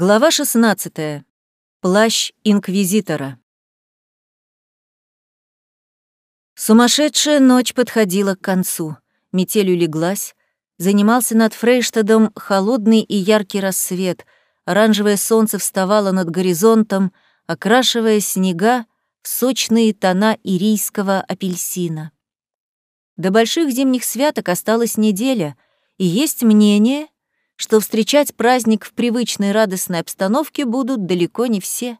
Глава 16. Плащ инквизитора. Сумасшедшая ночь подходила к концу. Метель улеглась. Занимался над Фрейштадом холодный и яркий рассвет. Оранжевое солнце вставало над горизонтом, окрашивая снега в сочные тона ирийского апельсина. До больших зимних святок осталась неделя, и есть мнение, что встречать праздник в привычной радостной обстановке будут далеко не все.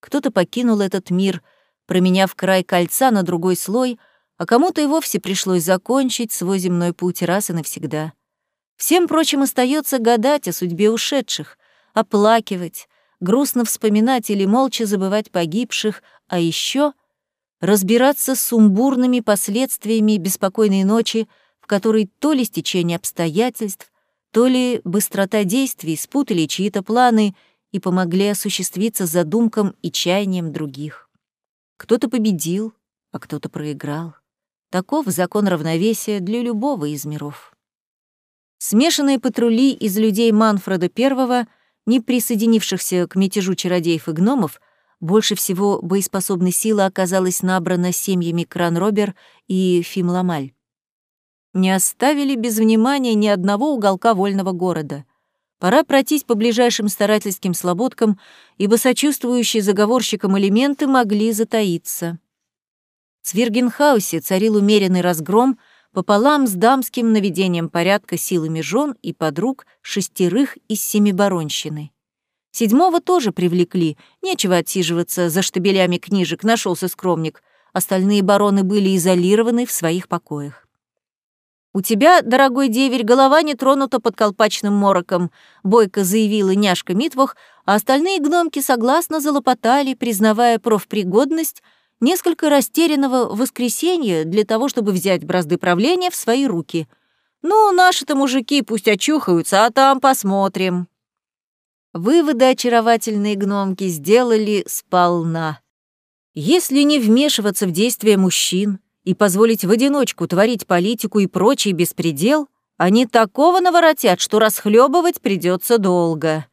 Кто-то покинул этот мир, променяв край кольца на другой слой, а кому-то и вовсе пришлось закончить свой земной путь раз и навсегда. Всем прочим остается гадать о судьбе ушедших, оплакивать, грустно вспоминать или молча забывать погибших, а еще разбираться с сумбурными последствиями беспокойной ночи, в которой то ли стечение обстоятельств, то ли быстрота действий спутали чьи-то планы и помогли осуществиться задумкам и чаяниям других. Кто-то победил, а кто-то проиграл. Таков закон равновесия для любого из миров. Смешанные патрули из людей Манфреда I, не присоединившихся к мятежу чародеев и гномов, больше всего боеспособной силы оказалась набрана семьями Кранробер и Фимламаль не оставили без внимания ни одного уголка вольного города. Пора пройтись по ближайшим старательским слободкам, ибо сочувствующие заговорщикам элементы могли затаиться. В Свиргенхаусе царил умеренный разгром пополам с дамским наведением порядка силами жен и подруг шестерых из семи баронщины. Седьмого тоже привлекли, нечего отсиживаться за штабелями книжек, нашелся скромник. Остальные бароны были изолированы в своих покоях. «У тебя, дорогой деверь, голова не тронута под колпачным мороком», — бойко заявила няшка Митвох, а остальные гномки согласно залопотали, признавая профпригодность несколько растерянного воскресенья для того, чтобы взять бразды правления в свои руки. «Ну, наши-то мужики пусть очухаются, а там посмотрим». Выводы очаровательные гномки сделали сполна. Если не вмешиваться в действия мужчин, и позволить в одиночку творить политику и прочий беспредел, они такого наворотят, что расхлебывать придется долго.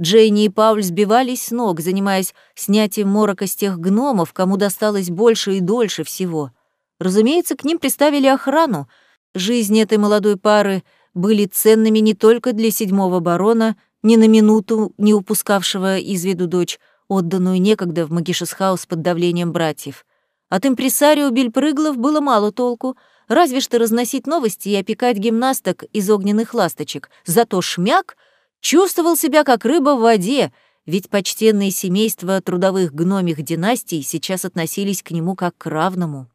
Джейни и Пауль сбивались с ног, занимаясь снятием морока с тех гномов, кому досталось больше и дольше всего. Разумеется, к ним приставили охрану. Жизни этой молодой пары были ценными не только для седьмого барона, ни на минуту не упускавшего из виду дочь, отданную некогда в Магишесхаус под давлением братьев. От импресарио Бельпрыглов было мало толку, разве что разносить новости и опекать гимнасток из огненных ласточек. Зато Шмяк чувствовал себя как рыба в воде, ведь почтенные семейства трудовых гномих династий сейчас относились к нему как к равному.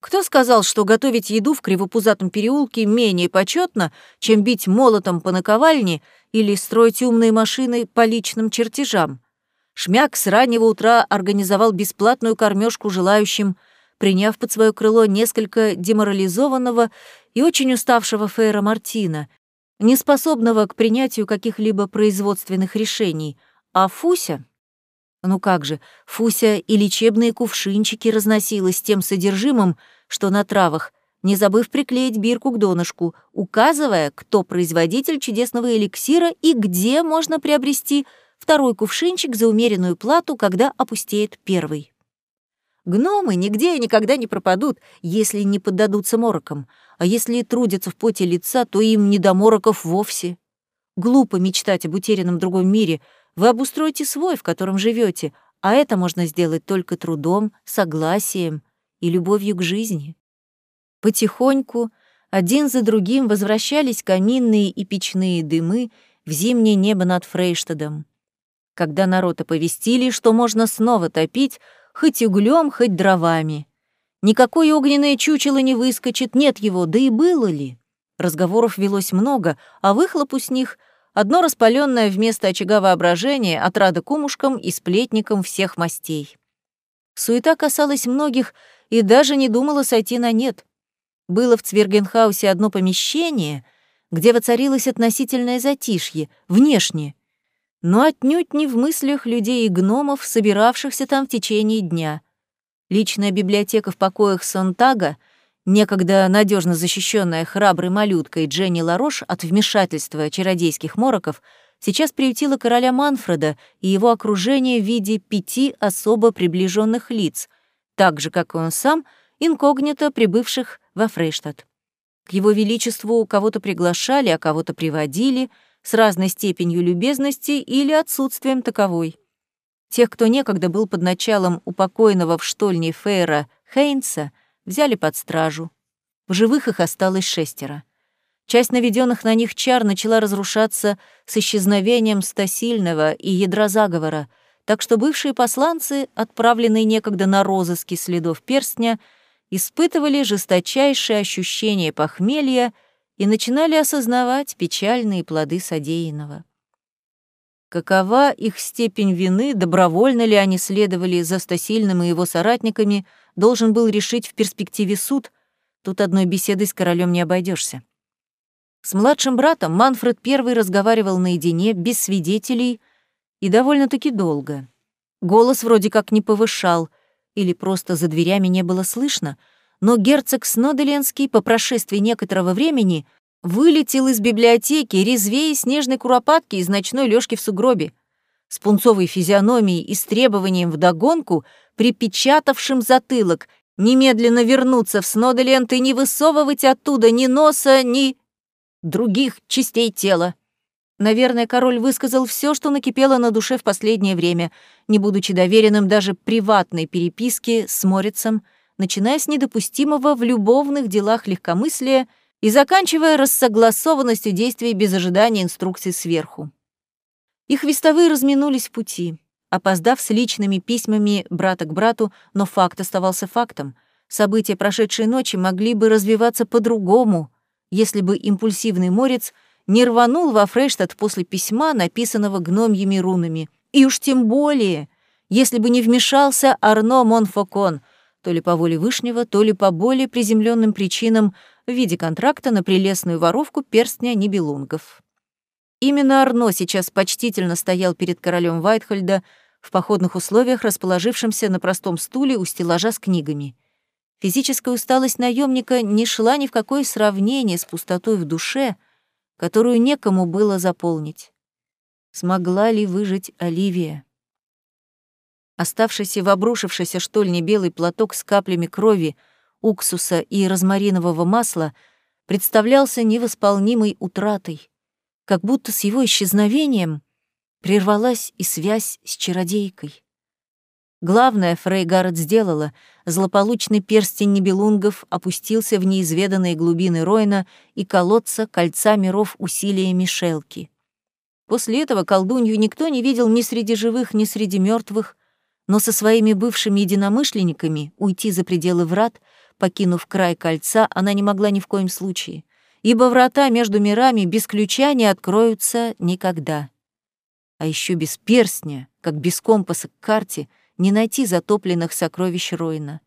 Кто сказал, что готовить еду в кривопузатом переулке менее почетно, чем бить молотом по наковальне или строить умные машины по личным чертежам? Шмяк с раннего утра организовал бесплатную кормежку желающим, приняв под свое крыло несколько деморализованного и очень уставшего Фейра Мартина, неспособного к принятию каких-либо производственных решений, а Фуся... Ну как же, Фуся и лечебные кувшинчики разносила с тем содержимым, что на травах, не забыв приклеить бирку к донышку, указывая, кто производитель чудесного эликсира и где можно приобрести второй кувшинчик за умеренную плату, когда опустеет первый. Гномы нигде и никогда не пропадут, если не поддадутся морокам, а если трудятся в поте лица, то им не до мороков вовсе. Глупо мечтать об утерянном другом мире, вы обустройте свой, в котором живете, а это можно сделать только трудом, согласием и любовью к жизни. Потихоньку, один за другим возвращались каминные и печные дымы в зимнее небо над Фрейштадом когда народ оповестили, что можно снова топить хоть углем, хоть дровами. Никакое огненное чучело не выскочит, нет его, да и было ли. Разговоров велось много, а выхлопу с них — одно распаленное вместо очага воображения, отрада кумушкам и сплетникам всех мастей. Суета касалась многих и даже не думала сойти на нет. Было в Цвергенхаусе одно помещение, где воцарилось относительное затишье, внешне, но отнюдь не в мыслях людей и гномов, собиравшихся там в течение дня. Личная библиотека в покоях Сонтага, некогда надежно защищенная храброй малюткой Дженни Ларош от вмешательства чародейских мороков, сейчас приютила короля Манфреда и его окружение в виде пяти особо приближенных лиц, так же, как и он сам, инкогнито прибывших во Фрейштадт. К его величеству кого-то приглашали, а кого-то приводили с разной степенью любезности или отсутствием таковой. Тех, кто некогда был под началом упокоенного в штольне Фейра Хейнса, взяли под стражу. В живых их осталось шестеро. Часть наведенных на них чар начала разрушаться с исчезновением Стасильного и ядра заговора, так что бывшие посланцы, отправленные некогда на розыски следов перстня, испытывали жесточайшее ощущение похмелья и начинали осознавать печальные плоды содеянного. Какова их степень вины, добровольно ли они следовали за Стасильным и его соратниками, должен был решить в перспективе суд, тут одной беседой с королем не обойдешься. С младшим братом Манфред I разговаривал наедине, без свидетелей, и довольно-таки долго. Голос вроде как не повышал, или просто за дверями не было слышно, но герцог Сноделенский по прошествии некоторого времени вылетел из библиотеки, резвее снежной куропатки из ночной лёжки в сугробе, с пунцовой физиономией и с требованием вдогонку, припечатавшим затылок, немедленно вернуться в Сноделент и не высовывать оттуда ни носа, ни других частей тела. Наверное, король высказал все, что накипело на душе в последнее время, не будучи доверенным даже приватной переписке с Морицем, начиная с недопустимого в любовных делах легкомыслия и заканчивая рассогласованностью действий без ожидания инструкций сверху. Их вестовые разминулись в пути, опоздав с личными письмами брата к брату, но факт оставался фактом. События прошедшей ночи могли бы развиваться по-другому — если бы импульсивный морец не рванул во Фрейштадт после письма, написанного гномьими рунами. И уж тем более, если бы не вмешался Арно Монфокон, то ли по воле Вышнего, то ли по более приземленным причинам в виде контракта на прелестную воровку перстня Нибелунгов. Именно Арно сейчас почтительно стоял перед королем Вайтхольда в походных условиях, расположившимся на простом стуле у стеллажа с книгами — Физическая усталость наемника не шла ни в какое сравнение с пустотой в душе, которую некому было заполнить. Смогла ли выжить Оливия? Оставшийся в обрушившейся штольне белый платок с каплями крови, уксуса и розмаринового масла представлялся невосполнимой утратой, как будто с его исчезновением прервалась и связь с чародейкой. Главное Фрейгард сделала. Злополучный перстень небелунгов опустился в неизведанные глубины Ройна и колодца кольца миров усилиями Шелки. После этого колдунью никто не видел ни среди живых, ни среди мертвых, но со своими бывшими единомышленниками уйти за пределы врат, покинув край кольца, она не могла ни в коем случае, ибо врата между мирами без ключа не откроются никогда. А еще без перстня, как без компаса к карте — не найти затопленных сокровищ Ройна.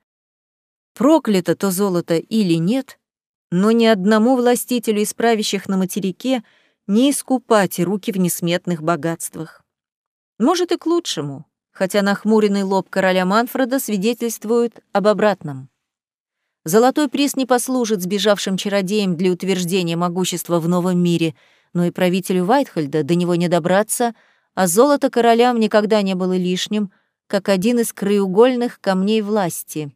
Проклято то золото или нет, но ни одному властителю из правящих на материке не искупать руки в несметных богатствах. Может, и к лучшему, хотя нахмуренный лоб короля Манфреда свидетельствует об обратном. Золотой приз не послужит сбежавшим чародеям для утверждения могущества в новом мире, но и правителю Вайтхольда до него не добраться, а золото королям никогда не было лишним, как один из краеугольных камней власти.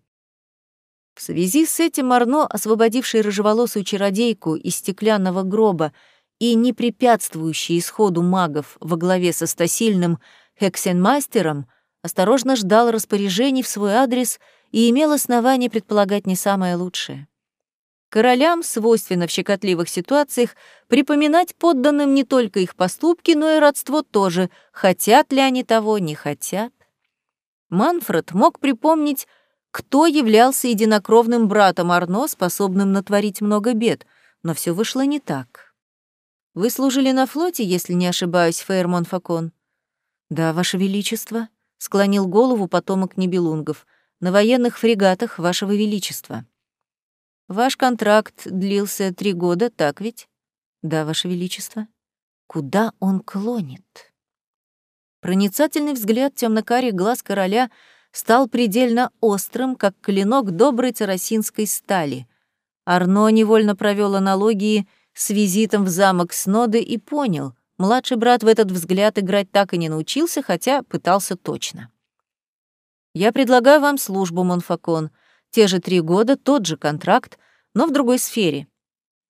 В связи с этим Арно, освободивший рыжеволосую чародейку из стеклянного гроба и не препятствующий исходу магов во главе со стасильным хексенмастером, осторожно ждал распоряжений в свой адрес и имел основание предполагать не самое лучшее. Королям свойственно в щекотливых ситуациях припоминать подданным не только их поступки, но и родство тоже, хотят ли они того, не хотят. Манфред мог припомнить, кто являлся единокровным братом Арно, способным натворить много бед, но все вышло не так. «Вы служили на флоте, если не ошибаюсь, Фейермон Факон?» «Да, Ваше Величество», — склонил голову потомок Небелунгов, «на военных фрегатах Вашего Величества». «Ваш контракт длился три года, так ведь?» «Да, Ваше Величество». «Куда он клонит?» Проницательный взгляд темно-карих глаз короля стал предельно острым, как клинок доброй царосинской стали. Арно невольно провел аналогии с визитом в замок Сноды и понял, Младший брат в этот взгляд играть так и не научился, хотя пытался точно. «Я предлагаю вам службу, Монфакон. Те же три года, тот же контракт, но в другой сфере.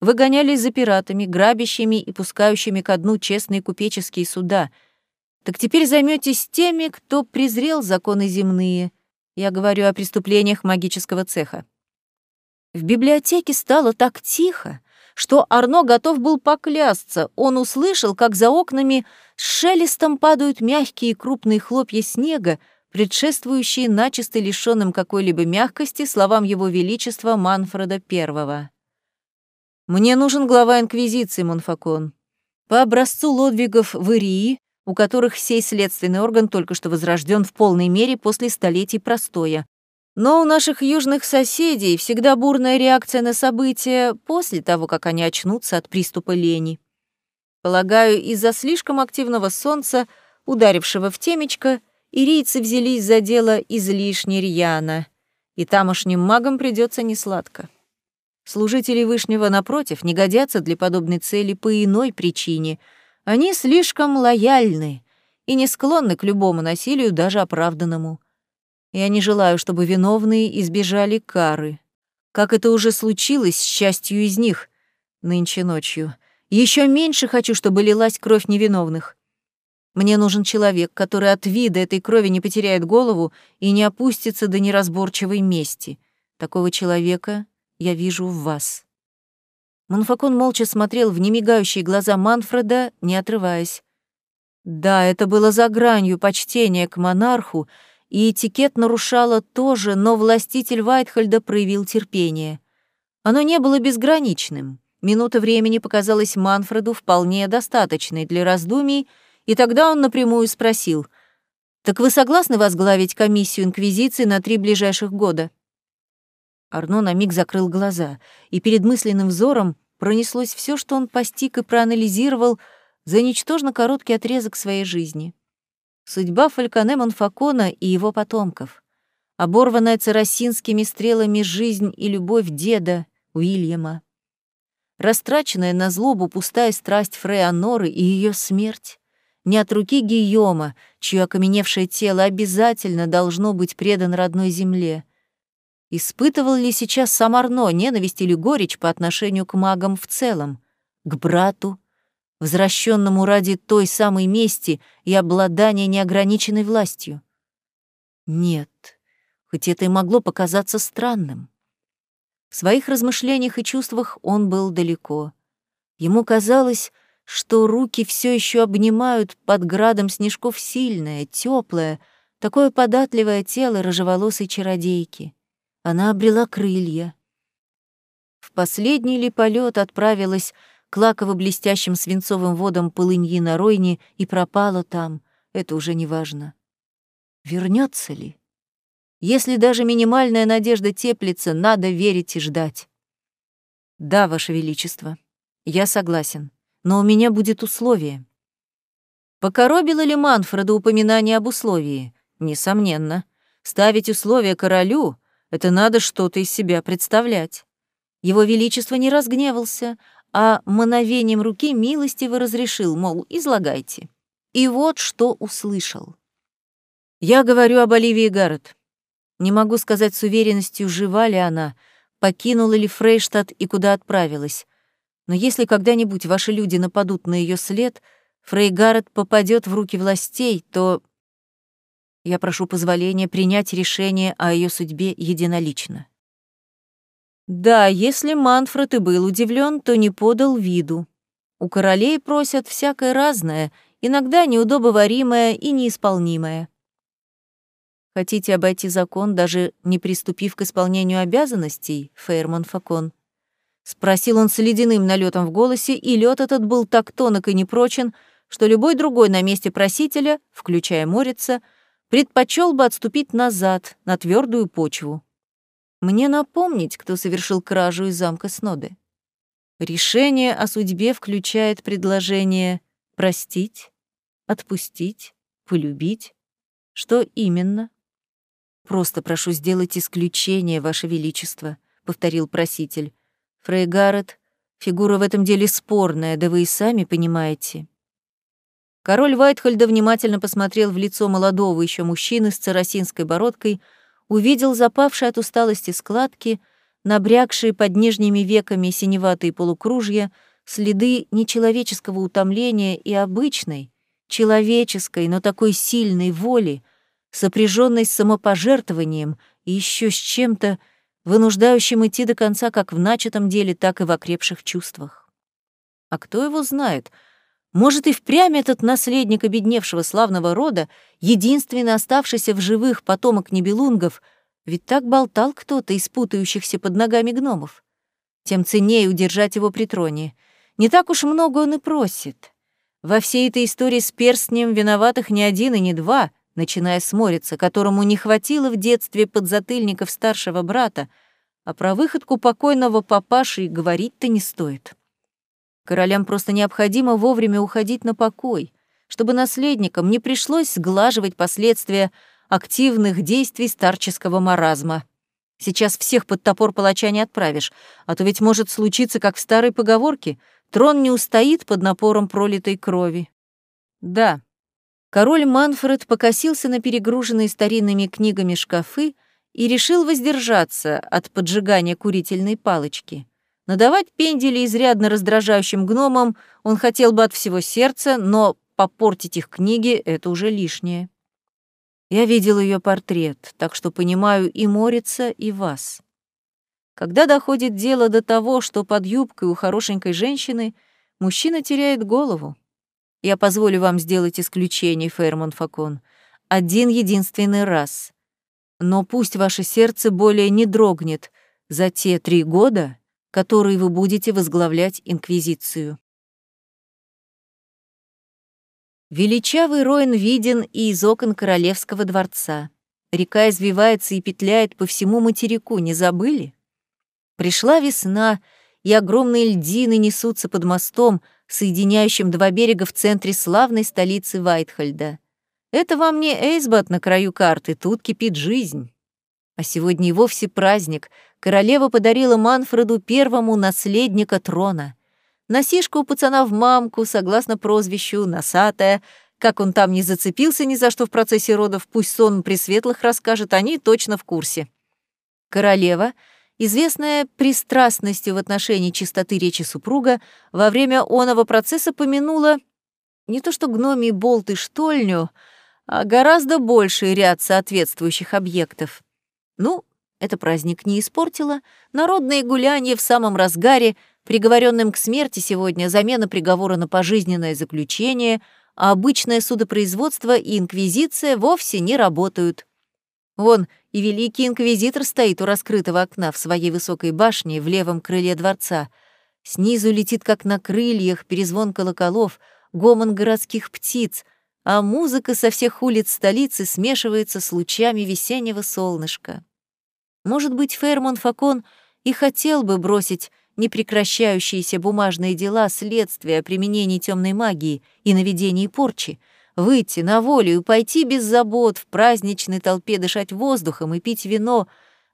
Вы гонялись за пиратами, грабящими и пускающими ко дну честные купеческие суда. Так теперь займетесь теми, кто презрел законы земные. Я говорю о преступлениях магического цеха. В библиотеке стало так тихо, что Арно готов был поклясться. Он услышал, как за окнами с шелестом падают мягкие крупные хлопья снега, предшествующие начисто лишенным какой-либо мягкости словам его величества Манфреда I. «Мне нужен глава Инквизиции, Монфакон. По образцу Лодвигов в Ирии, у которых сей следственный орган только что возрожден в полной мере после столетий простоя, но у наших южных соседей всегда бурная реакция на события после того, как они очнутся от приступа лени. Полагаю, из-за слишком активного солнца, ударившего в темечко, ирийцы взялись за дело излишне рьяно, и тамошним магам придется несладко. Служители Вышнего, напротив, не годятся для подобной цели по иной причине. Они слишком лояльны и не склонны к любому насилию, даже оправданному. Я не желаю, чтобы виновные избежали кары. Как это уже случилось с частью из них нынче ночью. Еще меньше хочу, чтобы лилась кровь невиновных. Мне нужен человек, который от вида этой крови не потеряет голову и не опустится до неразборчивой мести. Такого человека я вижу в вас». Манфакон молча смотрел в немигающие глаза Манфреда, не отрываясь. Да, это было за гранью почтения к монарху, и этикет нарушало тоже, но властитель Вайтхольда проявил терпение. Оно не было безграничным. Минута времени показалась Манфреду вполне достаточной для раздумий, и тогда он напрямую спросил, «Так вы согласны возглавить комиссию Инквизиции на три ближайших года?» Арно на миг закрыл глаза, и перед мысленным взором пронеслось все, что он постиг и проанализировал за ничтожно короткий отрезок своей жизни. Судьба Фальконе Монфакона и его потомков. Оборванная царосинскими стрелами жизнь и любовь деда Уильяма. Растраченная на злобу пустая страсть Фреаноры и ее смерть. Не от руки Гийома, чье окаменевшее тело обязательно должно быть предано родной земле. Испытывал ли сейчас сам Арно ненависть или горечь по отношению к магам в целом? К брату, возвращенному ради той самой мести и обладания неограниченной властью? Нет, хоть это и могло показаться странным. В своих размышлениях и чувствах он был далеко. Ему казалось, что руки все еще обнимают под градом снежков сильное, теплое, такое податливое тело рыжеволосой чародейки. Она обрела крылья. В последний ли полет отправилась к лаково-блестящим свинцовым водам полыньи на Ройне и пропала там, это уже не важно. Вернется ли? Если даже минимальная надежда теплится, надо верить и ждать. Да, Ваше Величество, я согласен, но у меня будет условие. Покоробило ли Манфреда упоминание об условии? Несомненно. Ставить условия королю — это надо что-то из себя представлять. Его Величество не разгневался, а мановением руки милостиво разрешил, мол, излагайте. И вот что услышал. Я говорю об Оливии Гаррет. Не могу сказать с уверенностью, жива ли она, покинула ли Фрейштадт и куда отправилась. Но если когда-нибудь ваши люди нападут на ее след, Фрей Гаррет попадет в руки властей, то я прошу позволения принять решение о ее судьбе единолично. Да, если Манфред и был удивлен, то не подал виду. У королей просят всякое разное, иногда неудобоваримое и неисполнимое. Хотите обойти закон, даже не приступив к исполнению обязанностей, Фейрман Факон? Спросил он с ледяным налетом в голосе, и лед этот был так тонок и непрочен, что любой другой на месте просителя, включая Морица, предпочел бы отступить назад, на твердую почву. Мне напомнить, кто совершил кражу из замка Сноды. Решение о судьбе включает предложение простить, отпустить, полюбить. Что именно? Просто прошу сделать исключение, Ваше Величество, повторил проситель. Фрей Гаррет, фигура в этом деле спорная, да вы и сами понимаете. Король Вайтхольда внимательно посмотрел в лицо молодого еще мужчины с царосинской бородкой, увидел запавшие от усталости складки, набрякшие под нижними веками синеватые полукружья, следы нечеловеческого утомления и обычной, человеческой, но такой сильной воли, сопряженной с самопожертвованием и еще с чем-то, вынуждающим идти до конца как в начатом деле, так и в окрепших чувствах. А кто его знает — может, и впрямь этот наследник обедневшего славного рода, единственный оставшийся в живых потомок небелунгов, ведь так болтал кто-то из путающихся под ногами гномов. Тем ценнее удержать его при троне. Не так уж много он и просит. Во всей этой истории с перстнем виноватых ни один и не два, начиная с Морица, которому не хватило в детстве подзатыльников старшего брата, а про выходку покойного папаши говорить-то не стоит. Королям просто необходимо вовремя уходить на покой, чтобы наследникам не пришлось сглаживать последствия активных действий старческого маразма. Сейчас всех под топор палача не отправишь, а то ведь может случиться, как в старой поговорке, трон не устоит под напором пролитой крови. Да, король Манфред покосился на перегруженные старинными книгами шкафы и решил воздержаться от поджигания курительной палочки. Надавать пендели изрядно раздражающим гномам он хотел бы от всего сердца, но попортить их книги — это уже лишнее. Я видел ее портрет, так что понимаю и Морица, и вас. Когда доходит дело до того, что под юбкой у хорошенькой женщины мужчина теряет голову. Я позволю вам сделать исключение, Фермон Факон. Один единственный раз. Но пусть ваше сердце более не дрогнет за те три года, который вы будете возглавлять Инквизицию. Величавый Роин виден и из окон Королевского дворца. Река извивается и петляет по всему материку, не забыли? Пришла весна, и огромные льдины несутся под мостом, соединяющим два берега в центре славной столицы Вайтхольда. Это вам не Эйсбат на краю карты, тут кипит жизнь. А сегодня и вовсе праздник. Королева подарила Манфреду первому наследника трона. Носишка у пацана в мамку, согласно прозвищу, носатая. Как он там не зацепился ни за что в процессе родов, пусть сон пресветлых расскажет, они точно в курсе. Королева, известная пристрастностью в отношении чистоты речи супруга, во время оного процесса помянула не то что гномий болт и штольню, а гораздо больший ряд соответствующих объектов. Ну, это праздник не испортило. Народные гуляния в самом разгаре, приговоренным к смерти сегодня замена приговора на пожизненное заключение, а обычное судопроизводство и инквизиция вовсе не работают. Вон, и великий инквизитор стоит у раскрытого окна в своей высокой башне в левом крыле дворца. Снизу летит, как на крыльях, перезвон колоколов, гомон городских птиц, а музыка со всех улиц столицы смешивается с лучами весеннего солнышка. Может быть, Фермон Факон и хотел бы бросить непрекращающиеся бумажные дела следствия о применении темной магии и наведении порчи, выйти на волю и пойти без забот в праздничной толпе дышать воздухом и пить вино,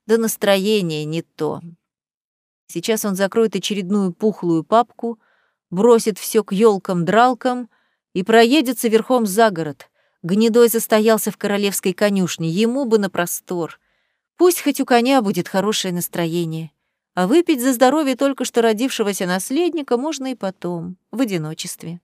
да настроение не то. Сейчас он закроет очередную пухлую папку, бросит все к елкам-дралкам и проедется верхом за город. Гнедой застоялся в королевской конюшне, ему бы на простор. Пусть хоть у коня будет хорошее настроение, а выпить за здоровье только что родившегося наследника можно и потом, в одиночестве.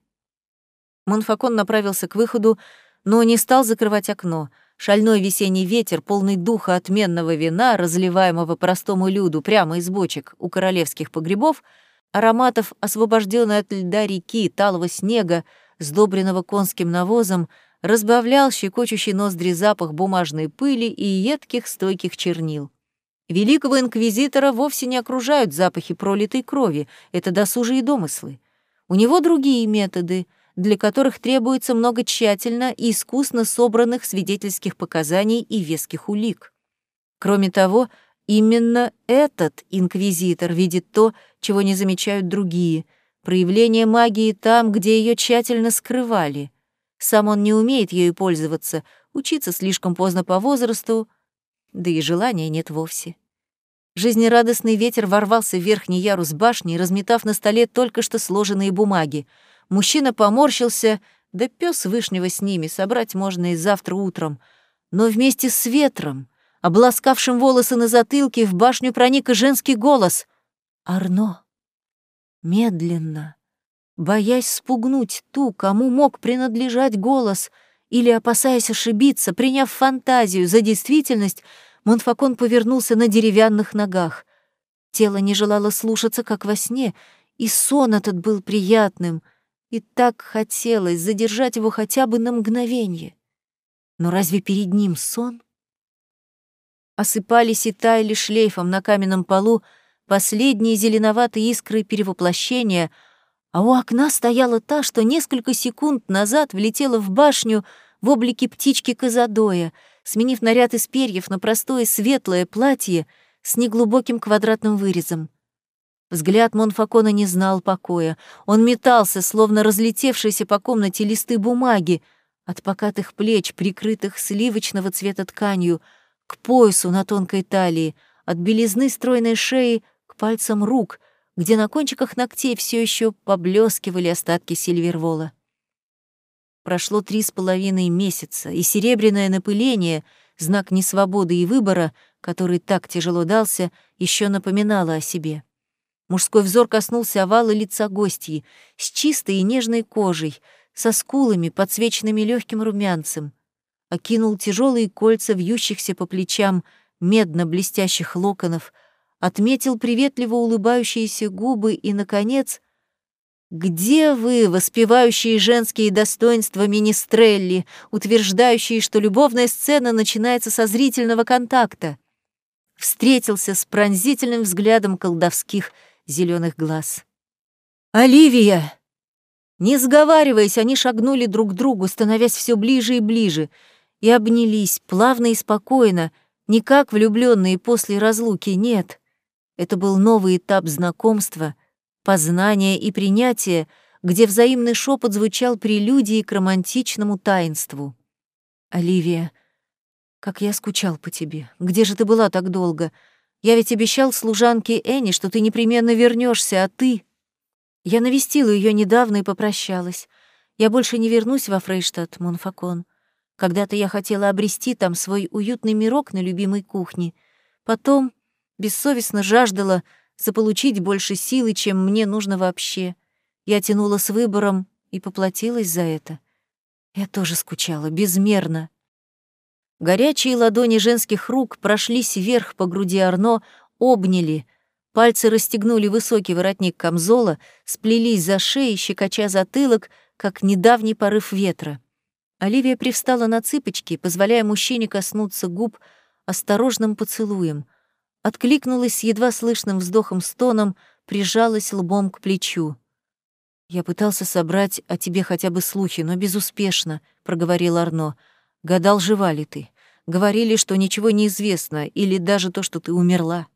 Монфакон направился к выходу, но не стал закрывать окно. Шальной весенний ветер, полный духа отменного вина, разливаемого простому люду прямо из бочек у королевских погребов, ароматов освобожденной от льда реки, талого снега, сдобренного конским навозом, разбавлял щекочущий ноздри запах бумажной пыли и едких стойких чернил. Великого инквизитора вовсе не окружают запахи пролитой крови, это досужие домыслы. У него другие методы, для которых требуется много тщательно и искусно собранных свидетельских показаний и веских улик. Кроме того, именно этот инквизитор видит то, чего не замечают другие — проявление магии там, где ее тщательно скрывали. Сам он не умеет ею пользоваться, учиться слишком поздно по возрасту, да и желания нет вовсе. Жизнерадостный ветер ворвался в верхний ярус башни, разметав на столе только что сложенные бумаги. Мужчина поморщился, Да пес вышнего с ними, собрать можно и завтра утром. Но вместе с ветром, обласкавшим волосы на затылке, в башню проник и женский голос. «Арно!» Медленно, боясь спугнуть ту, кому мог принадлежать голос, или опасаясь ошибиться, приняв фантазию за действительность, Монфакон повернулся на деревянных ногах. Тело не желало слушаться, как во сне, и сон этот был приятным, и так хотелось задержать его хотя бы на мгновение. Но разве перед ним сон? Осыпались и таяли шлейфом на каменном полу последние зеленоватые искры перевоплощения, а у окна стояла та, что несколько секунд назад влетела в башню в облике птички Казадоя — сменив наряд из перьев на простое светлое платье с неглубоким квадратным вырезом. Взгляд Монфакона не знал покоя. Он метался, словно разлетевшиеся по комнате листы бумаги, от покатых плеч, прикрытых сливочного цвета тканью, к поясу на тонкой талии, от белизны стройной шеи к пальцам рук, где на кончиках ногтей все еще поблескивали остатки сильвервола. Прошло три с половиной месяца, и серебряное напыление, знак несвободы и выбора, который так тяжело дался, еще напоминало о себе. Мужской взор коснулся овала лица гостьи, с чистой и нежной кожей, со скулами, подсвеченными легким румянцем. Окинул тяжелые кольца вьющихся по плечам медно-блестящих локонов, отметил приветливо улыбающиеся губы и, наконец, где вы, воспевающие женские достоинства министрелли, утверждающие, что любовная сцена начинается со зрительного контакта? Встретился с пронзительным взглядом колдовских зеленых глаз. «Оливия!» Не сговариваясь, они шагнули друг к другу, становясь все ближе и ближе, и обнялись, плавно и спокойно, не как влюбленные после разлуки, нет. Это был новый этап знакомства — познания и принятия, где взаимный шепот звучал прелюдией к романтичному таинству. «Оливия, как я скучал по тебе. Где же ты была так долго? Я ведь обещал служанке Энни, что ты непременно вернешься, а ты...» Я навестила ее недавно и попрощалась. Я больше не вернусь во Фрейштадт, Монфакон. Когда-то я хотела обрести там свой уютный мирок на любимой кухне. Потом бессовестно жаждала заполучить больше силы, чем мне нужно вообще. Я тянула с выбором и поплатилась за это. Я тоже скучала, безмерно. Горячие ладони женских рук прошлись вверх по груди Арно, обняли, пальцы расстегнули высокий воротник камзола, сплелись за шеей, щекоча затылок, как недавний порыв ветра. Оливия привстала на цыпочки, позволяя мужчине коснуться губ осторожным поцелуем — откликнулась с едва слышным вздохом-стоном, прижалась лбом к плечу. «Я пытался собрать о тебе хотя бы слухи, но безуспешно», — проговорил Арно. «Гадал, жива ли ты. Говорили, что ничего не известно, или даже то, что ты умерла».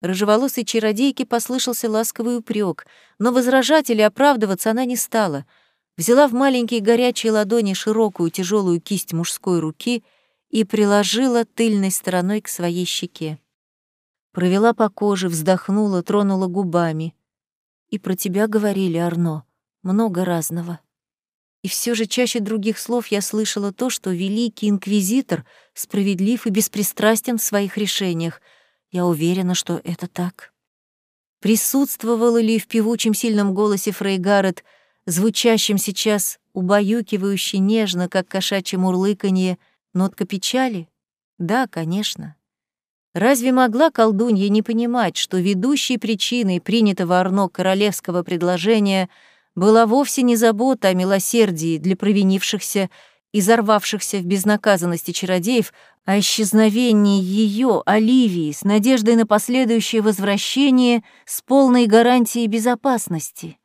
Рыжеволосой чародейке послышался ласковый упрек, но возражать или оправдываться она не стала. Взяла в маленькие горячие ладони широкую тяжелую кисть мужской руки — и приложила тыльной стороной к своей щеке. Провела по коже, вздохнула, тронула губами. И про тебя говорили, Арно, много разного. И все же чаще других слов я слышала то, что великий инквизитор справедлив и беспристрастен в своих решениях. Я уверена, что это так. Присутствовало ли в певучем сильном голосе Фрейгарет, звучащем сейчас убаюкивающе нежно, как кошачье мурлыканье, Нотка печали? Да, конечно. Разве могла колдунья не понимать, что ведущей причиной принятого Арно королевского предложения была вовсе не забота о милосердии для провинившихся и взорвавшихся в безнаказанности чародеев, а исчезновении ее, Оливии, с надеждой на последующее возвращение с полной гарантией безопасности?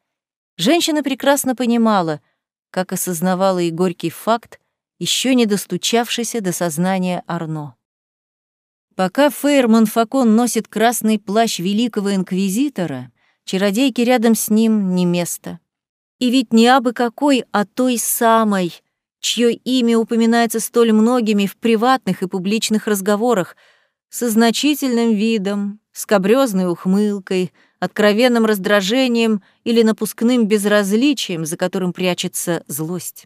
Женщина прекрасно понимала, как осознавала и горький факт, еще не достучавшийся до сознания Арно. Пока Фейерман Факон носит красный плащ великого инквизитора, чародейки рядом с ним не место. И ведь не абы какой, а той самой, чье имя упоминается столь многими в приватных и публичных разговорах, со значительным видом, скобрёзной ухмылкой, откровенным раздражением или напускным безразличием, за которым прячется злость.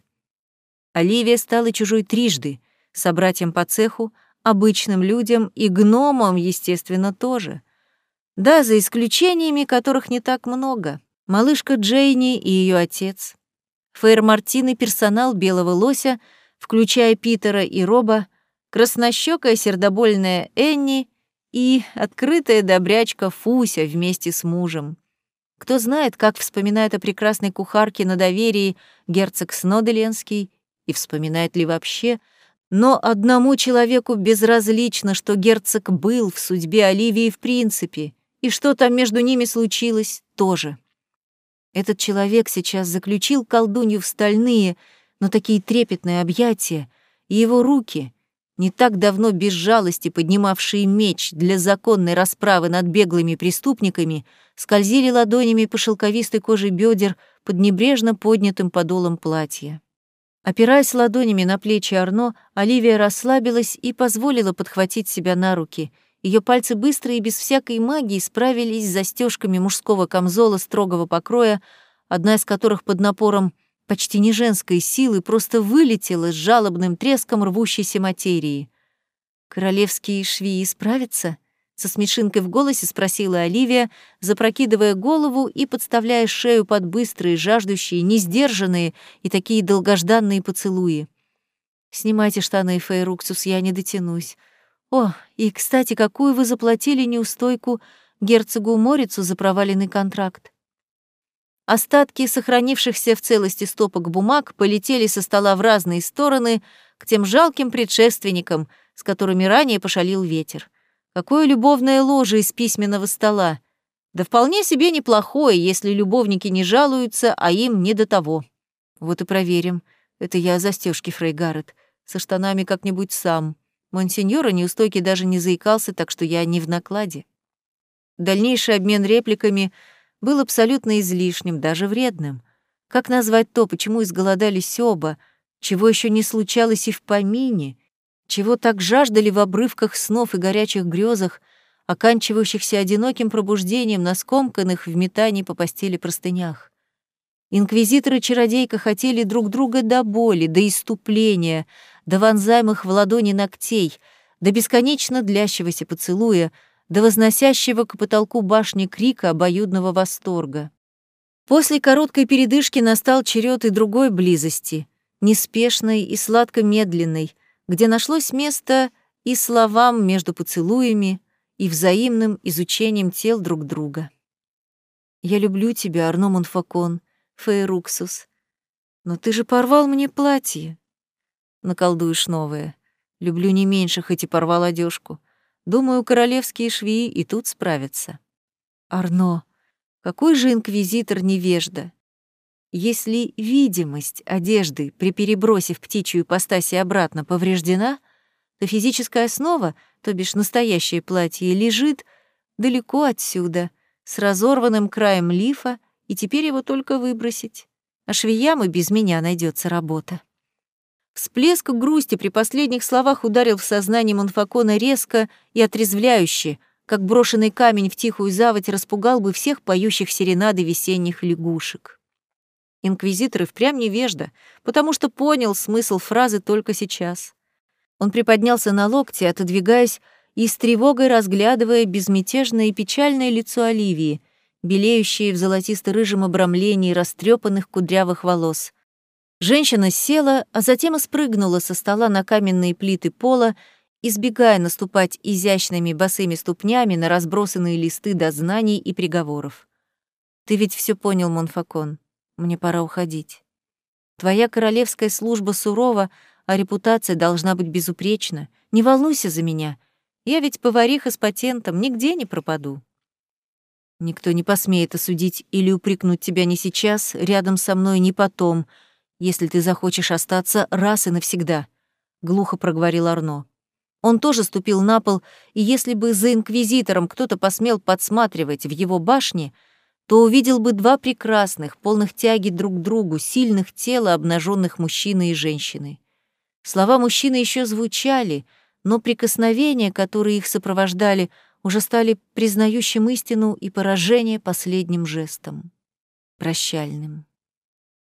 Оливия стала чужой трижды, собратьям по цеху, обычным людям и гномам, естественно, тоже. Да, за исключениями, которых не так много. Малышка Джейни и ее отец. Фейр Мартин и персонал Белого Лося, включая Питера и Роба, краснощёкая сердобольная Энни и открытая добрячка Фуся вместе с мужем. Кто знает, как вспоминает о прекрасной кухарке на доверии герцог Сноделенский и вспоминает ли вообще, но одному человеку безразлично, что герцог был в судьбе Оливии в принципе, и что там между ними случилось тоже. Этот человек сейчас заключил колдунью в стальные, но такие трепетные объятия, и его руки, не так давно без жалости поднимавшие меч для законной расправы над беглыми преступниками, скользили ладонями по шелковистой коже бедер под небрежно поднятым подолом платья. Опираясь ладонями на плечи Арно, Оливия расслабилась и позволила подхватить себя на руки. Ее пальцы быстро и без всякой магии справились с застежками мужского камзола строгого покроя, одна из которых под напором почти не женской силы, просто вылетела с жалобным треском рвущейся материи. «Королевские швеи справятся?» — со смешинкой в голосе спросила Оливия, запрокидывая голову и подставляя шею под быстрые, жаждущие, несдержанные и такие долгожданные поцелуи. «Снимайте штаны, Фейруксус, я не дотянусь. О, и, кстати, какую вы заплатили неустойку герцогу Морицу за проваленный контракт?» Остатки сохранившихся в целости стопок бумаг полетели со стола в разные стороны к тем жалким предшественникам, с которыми ранее пошалил ветер. Какое любовное ложе из письменного стола! Да вполне себе неплохое, если любовники не жалуются, а им не до того. Вот и проверим. Это я о застежке, Фрейгарет. Со штанами как-нибудь сам. Монсеньора неустойки даже не заикался, так что я не в накладе. Дальнейший обмен репликами — был абсолютно излишним, даже вредным. Как назвать то, почему изголодались оба, чего еще не случалось и в помине, чего так жаждали в обрывках снов и горячих грезах, оканчивающихся одиноким пробуждением на скомканных в метании по постели простынях. Инквизитор и чародейка хотели друг друга до боли, до иступления, до вонзаемых в ладони ногтей, до бесконечно длящегося поцелуя — до возносящего к потолку башни крика обоюдного восторга. После короткой передышки настал черед и другой близости, неспешной и сладко-медленной, где нашлось место и словам между поцелуями, и взаимным изучением тел друг друга. «Я люблю тебя, Арно Монфакон, Фейруксус, но ты же порвал мне платье». Наколдуешь новое. Люблю не меньше, хоть и порвал одежку. Думаю, королевские швеи и тут справятся. Арно, какой же инквизитор невежда! Если видимость одежды при перебросе в птичью ипостаси обратно повреждена, то физическая основа, то бишь настоящее платье, лежит далеко отсюда, с разорванным краем лифа, и теперь его только выбросить. А швеям и без меня найдется работа. Всплеск грусти при последних словах ударил в сознание Монфакона резко и отрезвляюще, как брошенный камень в тихую заводь распугал бы всех поющих серенады весенних лягушек. Инквизитор и впрямь невежда, потому что понял смысл фразы только сейчас. Он приподнялся на локте, отодвигаясь и с тревогой разглядывая безмятежное и печальное лицо Оливии, белеющее в золотисто-рыжем обрамлении растрепанных кудрявых волос. Женщина села, а затем и спрыгнула со стола на каменные плиты пола, избегая наступать изящными босыми ступнями на разбросанные листы дознаний и приговоров. «Ты ведь все понял, Монфакон. Мне пора уходить. Твоя королевская служба сурова, а репутация должна быть безупречна. Не волнуйся за меня. Я ведь повариха с патентом, нигде не пропаду». Никто не посмеет осудить или упрекнуть тебя ни сейчас, рядом со мной, ни потом — если ты захочешь остаться раз и навсегда», — глухо проговорил Арно. Он тоже ступил на пол, и если бы за инквизитором кто-то посмел подсматривать в его башне, то увидел бы два прекрасных, полных тяги друг к другу, сильных тела обнаженных мужчины и женщины. Слова мужчины еще звучали, но прикосновения, которые их сопровождали, уже стали признающим истину и поражение последним жестом, прощальным.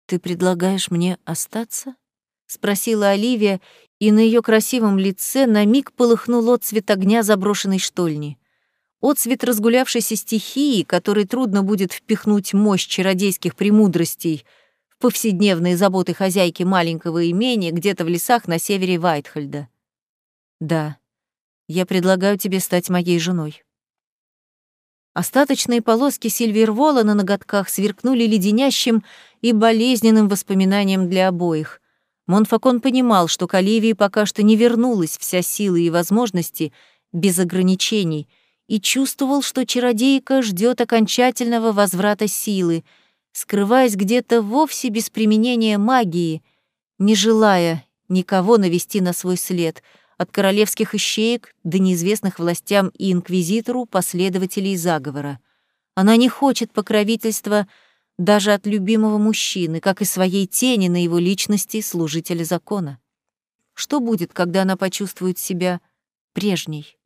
«Ты предлагаешь мне остаться?» — спросила Оливия, и на ее красивом лице на миг полыхнул отцвет огня заброшенной штольни. Отцвет разгулявшейся стихии, который трудно будет впихнуть мощь чародейских премудростей в повседневные заботы хозяйки маленького имения где-то в лесах на севере Вайтхольда. «Да, я предлагаю тебе стать моей женой». Остаточные полоски Сильвервола на ноготках сверкнули леденящим и болезненным воспоминанием для обоих. Монфакон понимал, что к Оливии пока что не вернулась вся сила и возможности без ограничений, и чувствовал, что чародейка ждет окончательного возврата силы, скрываясь где-то вовсе без применения магии, не желая никого навести на свой след — от королевских ищеек до неизвестных властям и инквизитору последователей заговора. Она не хочет покровительства даже от любимого мужчины, как и своей тени на его личности служителя закона. Что будет, когда она почувствует себя прежней?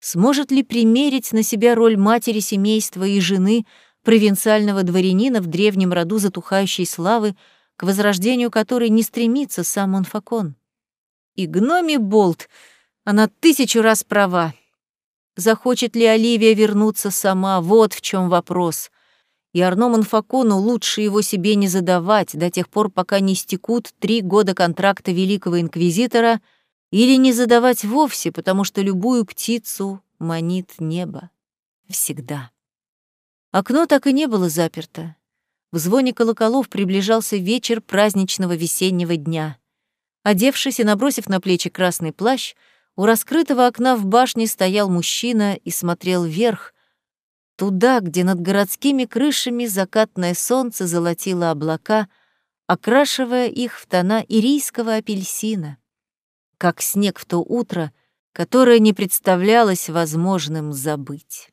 Сможет ли примерить на себя роль матери семейства и жены провинциального дворянина в древнем роду затухающей славы, к возрождению которой не стремится сам Монфакон? И гноми Болт, она тысячу раз права. Захочет ли Оливия вернуться сама, вот в чем вопрос. И Арно Монфакону лучше его себе не задавать до тех пор, пока не стекут три года контракта Великого Инквизитора, или не задавать вовсе, потому что любую птицу манит небо. Всегда. Окно так и не было заперто. В звоне колоколов приближался вечер праздничного весеннего дня. Одевшись и набросив на плечи красный плащ, у раскрытого окна в башне стоял мужчина и смотрел вверх, туда, где над городскими крышами закатное солнце золотило облака, окрашивая их в тона ирийского апельсина, как снег в то утро, которое не представлялось возможным забыть.